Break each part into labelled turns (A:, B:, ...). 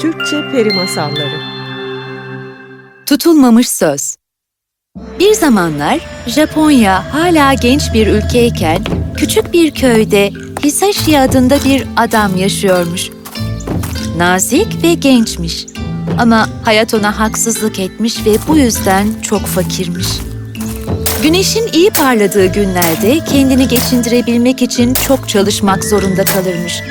A: Türkçe Peri Masalları
B: Tutulmamış Söz Bir zamanlar Japonya hala genç bir ülkeyken küçük bir köyde Hisashi adında bir adam yaşıyormuş. Nazik ve gençmiş. Ama hayat ona haksızlık etmiş ve bu yüzden çok fakirmiş. Güneşin iyi parladığı günlerde kendini geçindirebilmek için çok çalışmak zorunda kalırmış.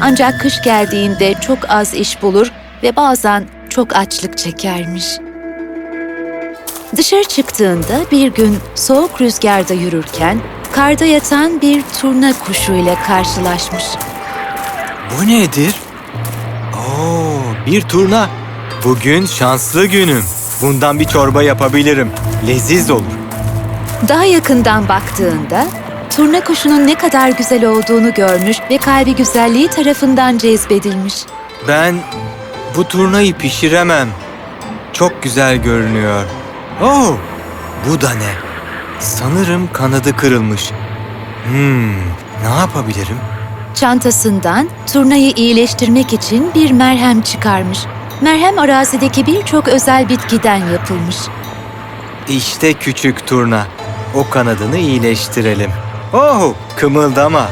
B: Ancak kış geldiğinde çok az iş bulur ve bazen çok açlık çekermiş. Dışarı çıktığında bir gün soğuk rüzgarda yürürken karda yatan bir turna kuşu ile karşılaşmış.
C: Bu nedir? Oo, bir turna. Bugün şanslı günüm. Bundan bir çorba yapabilirim. Leziz olur.
B: Daha yakından baktığında turna kuşunun ne kadar güzel olduğunu görmüş ve kalbi güzelliği tarafından cezbedilmiş.
C: Ben bu turnayı pişiremem. Çok güzel görünüyor. Oo, bu da ne? Sanırım kanadı kırılmış. Hmm, ne yapabilirim?
B: Çantasından turnayı iyileştirmek için bir merhem çıkarmış. Merhem arazideki birçok özel bitkiden yapılmış.
C: İşte küçük turna. O kanadını iyileştirelim. Oh, kımıldama.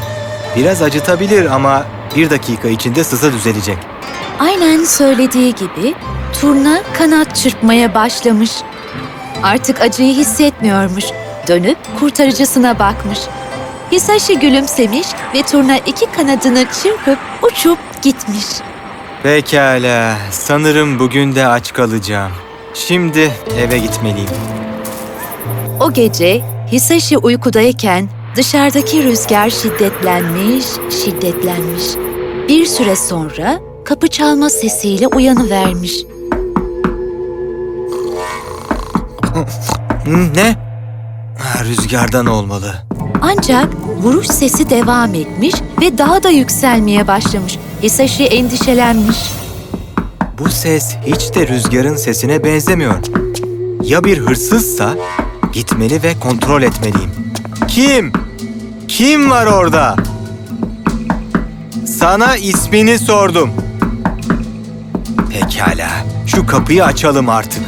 C: Biraz acıtabilir ama bir dakika içinde sızı düzelecek.
B: Aynen söylediği gibi turna kanat çırpmaya başlamış. Artık acıyı hissetmiyormuş. Dönüp kurtarıcısına bakmış. Hisashi gülümsemiş ve turna iki kanadını çırpıp uçup gitmiş.
C: Pekala, sanırım bugün de aç kalacağım. Şimdi eve gitmeliyim.
B: O gece Hisashi uykudayken dışarıdaki rüzgar şiddetlenmiş, şiddetlenmiş. Bir süre sonra kapı çalma sesiyle uyanıvermiş.
C: Ne? Ha, rüzgardan olmalı.
B: Ancak vuruş sesi devam etmiş ve daha da yükselmeye başlamış. Hisashi endişelenmiş.
C: Bu ses hiç de rüzgarın sesine benzemiyor. Ya bir hırsızsa gitmeli ve kontrol etmeliyim. Kim? Kim var orada? Sana ismini sordum. Pekala, şu kapıyı açalım artık.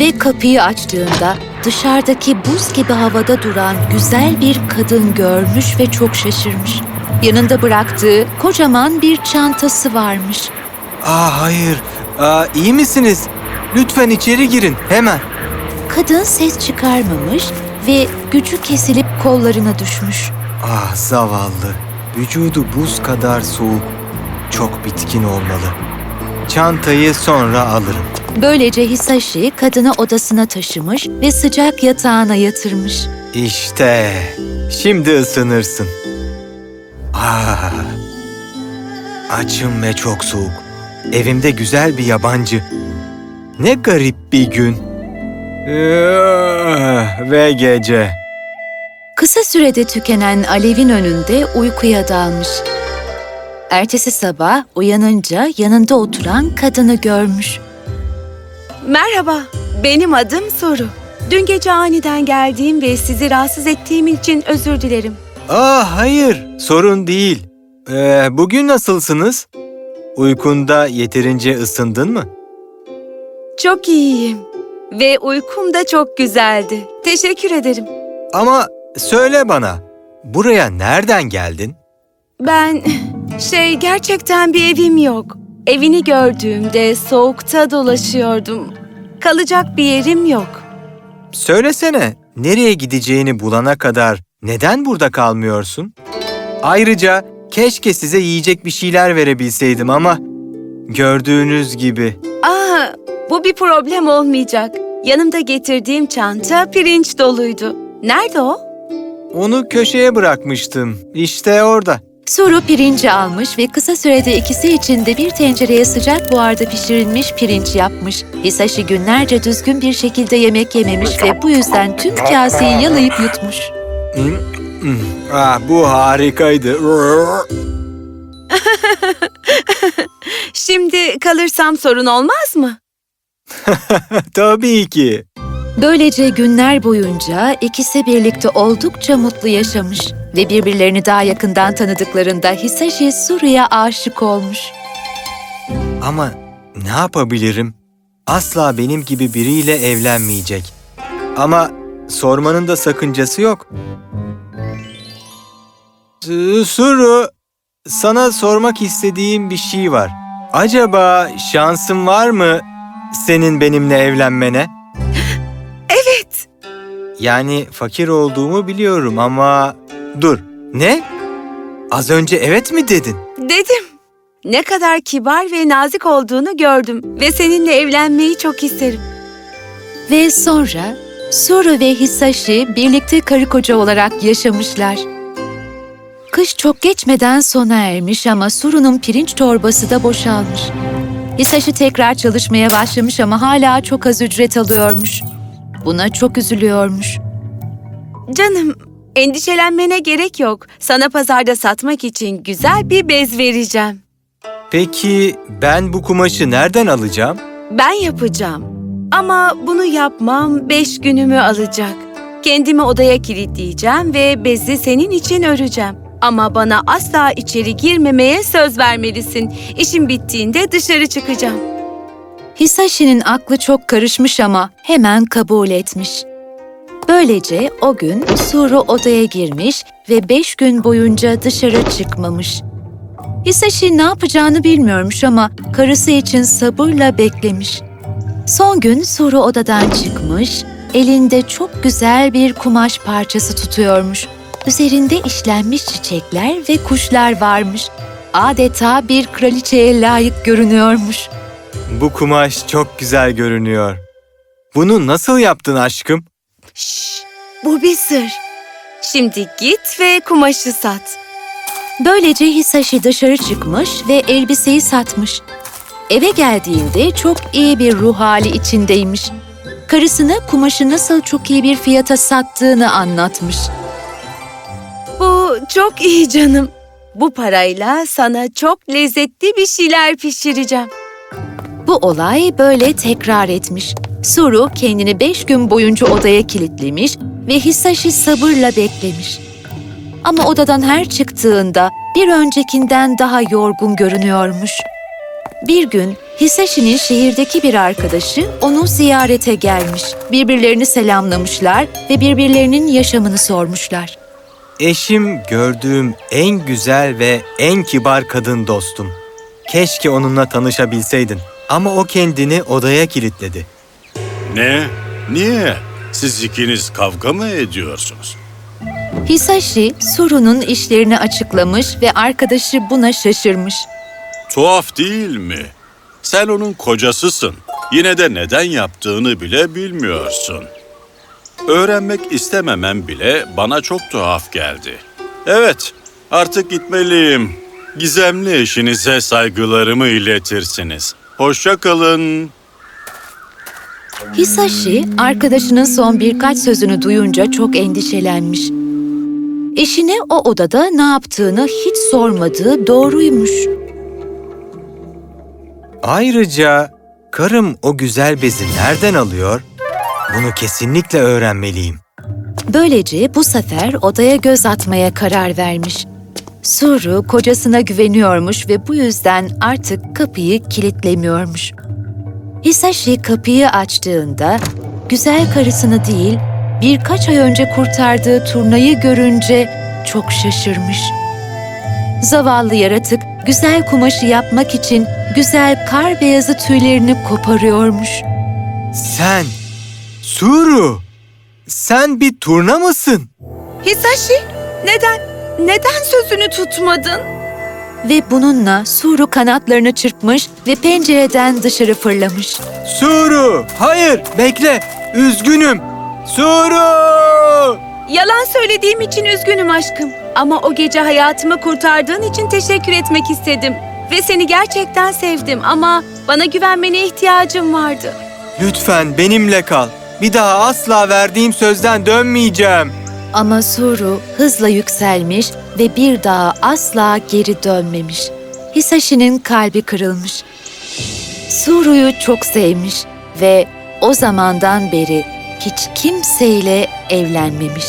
B: Ve kapıyı açtığında dışarıdaki buz gibi havada duran güzel bir kadın görmüş ve çok şaşırmış. Yanında bıraktığı kocaman bir çantası varmış.
C: Aa hayır, Aa, iyi misiniz? Lütfen içeri girin, hemen.
B: Kadın ses çıkarmamış ve gücü kesilip kollarına düşmüş.
C: Ah zavallı, vücudu buz kadar soğuk, çok bitkin olmalı. Çantayı sonra alırım.
B: Böylece Hisashi kadını odasına taşımış ve sıcak yatağına yatırmış.
C: İşte, şimdi ısınırsın. Ah, açım ve çok soğuk. Evimde güzel bir yabancı. Ne garip bir gün. Ah, Ve gece.
B: Kısa sürede tükenen alevin önünde uykuya dalmış. Ertesi sabah uyanınca yanında oturan kadını görmüş.
D: Merhaba, benim adım Soru. Dün gece aniden geldiğim ve sizi rahatsız ettiğim için özür dilerim.
C: Ah hayır, sorun değil. Ee, bugün nasılsınız? Uykunda yeterince ısındın mı?
D: Çok iyiyim ve uykum da çok güzeldi. Teşekkür ederim.
C: Ama söyle bana, buraya nereden geldin?
D: Ben şey gerçekten bir evim yok. Evini gördüğümde soğukta dolaşıyordum. Kalacak bir yerim yok.
C: Söylesene, nereye gideceğini bulana kadar neden burada kalmıyorsun? Ayrıca keşke size yiyecek bir şeyler verebilseydim ama gördüğünüz gibi.
D: Aa, bu bir problem olmayacak. Yanımda getirdiğim çanta pirinç doluydu. Nerede o?
C: Onu köşeye bırakmıştım. İşte orada.
B: Soru pirinci almış ve kısa sürede ikisi için de bir tencereye sıcak buharda pişirilmiş pirinç yapmış. Hisashi günlerce düzgün bir şekilde yemek yememiş ve bu yüzden tüm kaseyi yalayıp yutmuş.
C: Ah, bu harikaydı.
D: Şimdi kalırsam sorun olmaz mı?
C: Tabii ki.
B: Böylece günler boyunca ikisi birlikte oldukça mutlu yaşamış. Ve birbirlerini daha yakından tanıdıklarında Hisashi Suru'ya aşık olmuş.
C: Ama ne yapabilirim? Asla benim gibi biriyle evlenmeyecek. Ama sormanın da sakıncası yok. Su- Suru, sana sormak istediğim bir şey var. Acaba şansın var mı senin benimle evlenmene? Yani fakir olduğumu biliyorum ama... Dur, ne? Az önce evet mi dedin?
D: Dedim. Ne kadar kibar ve nazik olduğunu gördüm ve seninle evlenmeyi çok isterim.
B: Ve sonra Suru ve Hisashi birlikte karı koca olarak yaşamışlar. Kış çok geçmeden sona ermiş ama Suru'nun pirinç torbası da boşalmış. Hisashi tekrar çalışmaya başlamış ama hala çok az ücret alıyormuş. Buna çok üzülüyormuş.
D: Canım, endişelenmene gerek yok. Sana pazarda satmak için güzel bir bez vereceğim.
C: Peki ben bu kumaşı nereden alacağım?
D: Ben yapacağım. Ama bunu yapmam beş günümü alacak. Kendimi odaya kilitleyeceğim ve bezi senin için öreceğim. Ama bana asla içeri girmemeye söz vermelisin. İşim bittiğinde dışarı çıkacağım.
B: Hisashi'nin aklı çok karışmış ama hemen kabul etmiş. Böylece o gün Suru odaya girmiş ve beş gün boyunca dışarı çıkmamış. Hisashi ne yapacağını bilmiyormuş ama karısı için sabırla beklemiş. Son gün Suru odadan çıkmış, elinde çok güzel bir kumaş parçası tutuyormuş. Üzerinde işlenmiş çiçekler ve kuşlar varmış. Adeta bir kraliçeye layık görünüyormuş.
C: Bu kumaş çok güzel görünüyor. Bunu nasıl yaptın aşkım?
D: Şşş, bu bir sır. Şimdi git ve kumaşı sat.
B: Böylece Hisashi dışarı çıkmış ve elbiseyi satmış. Eve geldiğinde çok iyi bir ruh hali içindeymiş. Karısına kumaşı nasıl çok iyi bir fiyata sattığını anlatmış.
D: Bu çok iyi canım. Bu parayla sana çok lezzetli bir şeyler pişireceğim.
B: Bu olay böyle tekrar etmiş. Suru kendini beş gün boyunca odaya kilitlemiş ve Hisashi sabırla beklemiş. Ama odadan her çıktığında bir öncekinden daha yorgun görünüyormuş. Bir gün Hisashi'nin şehirdeki bir arkadaşı onu ziyarete gelmiş. Birbirlerini selamlamışlar ve birbirlerinin yaşamını sormuşlar.
C: Eşim gördüğüm en güzel ve en kibar kadın dostum. Keşke onunla tanışabilseydin. Ama o kendini odaya kilitledi.
E: Ne? Niye? Siz ikiniz kavga mı ediyorsunuz?
B: Hisashi, Suru'nun işlerini açıklamış ve arkadaşı buna şaşırmış.
E: Tuhaf değil mi? Sen onun kocasısın. Yine de neden yaptığını bile bilmiyorsun. Öğrenmek istememem bile bana çok tuhaf geldi. Evet, artık gitmeliyim. Gizemli eşinize saygılarımı iletirsiniz. Hoşça kalın.
B: Hisashi, arkadaşının son birkaç sözünü duyunca çok endişelenmiş. Eşine o odada ne yaptığını hiç sormadığı doğruymuş.
C: Ayrıca karım o güzel bezi nereden alıyor? Bunu kesinlikle öğrenmeliyim.
B: Böylece bu sefer odaya göz atmaya karar vermiş. Suru kocasına güveniyormuş ve bu yüzden artık kapıyı kilitlemiyormuş. Hisashi kapıyı açtığında güzel karısını değil, birkaç ay önce kurtardığı turnayı görünce çok şaşırmış. Zavallı yaratık güzel kumaşı yapmak için güzel kar beyazı tüylerini koparıyormuş.
C: Sen, Suru, sen bir turna mısın?
D: Hisashi, neden, neden sözünü tutmadın?
B: Ve bununla Suru kanatlarını çırpmış ve pencereden dışarı fırlamış.
C: Suru, hayır, bekle, üzgünüm. Suru!
D: Yalan söylediğim için üzgünüm aşkım. Ama o gece hayatımı kurtardığın için teşekkür etmek istedim. Ve seni gerçekten sevdim ama bana güvenmene ihtiyacım vardı.
C: Lütfen benimle kal. Bir daha asla verdiğim sözden dönmeyeceğim.
B: Ama Suru hızla yükselmiş ve bir daha asla geri dönmemiş. Hisashi'nin kalbi kırılmış. Suru'yu çok sevmiş ve o zamandan beri hiç kimseyle evlenmemiş.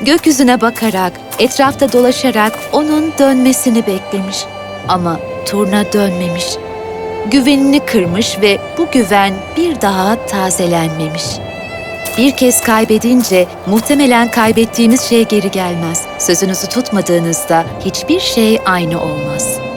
B: Gökyüzüne bakarak etrafta dolaşarak onun dönmesini beklemiş. Ama turna dönmemiş. Güvenini kırmış ve bu güven bir daha tazelenmemiş. Bir kez kaybedince muhtemelen kaybettiğiniz şey geri gelmez. Sözünüzü tutmadığınızda hiçbir şey aynı olmaz.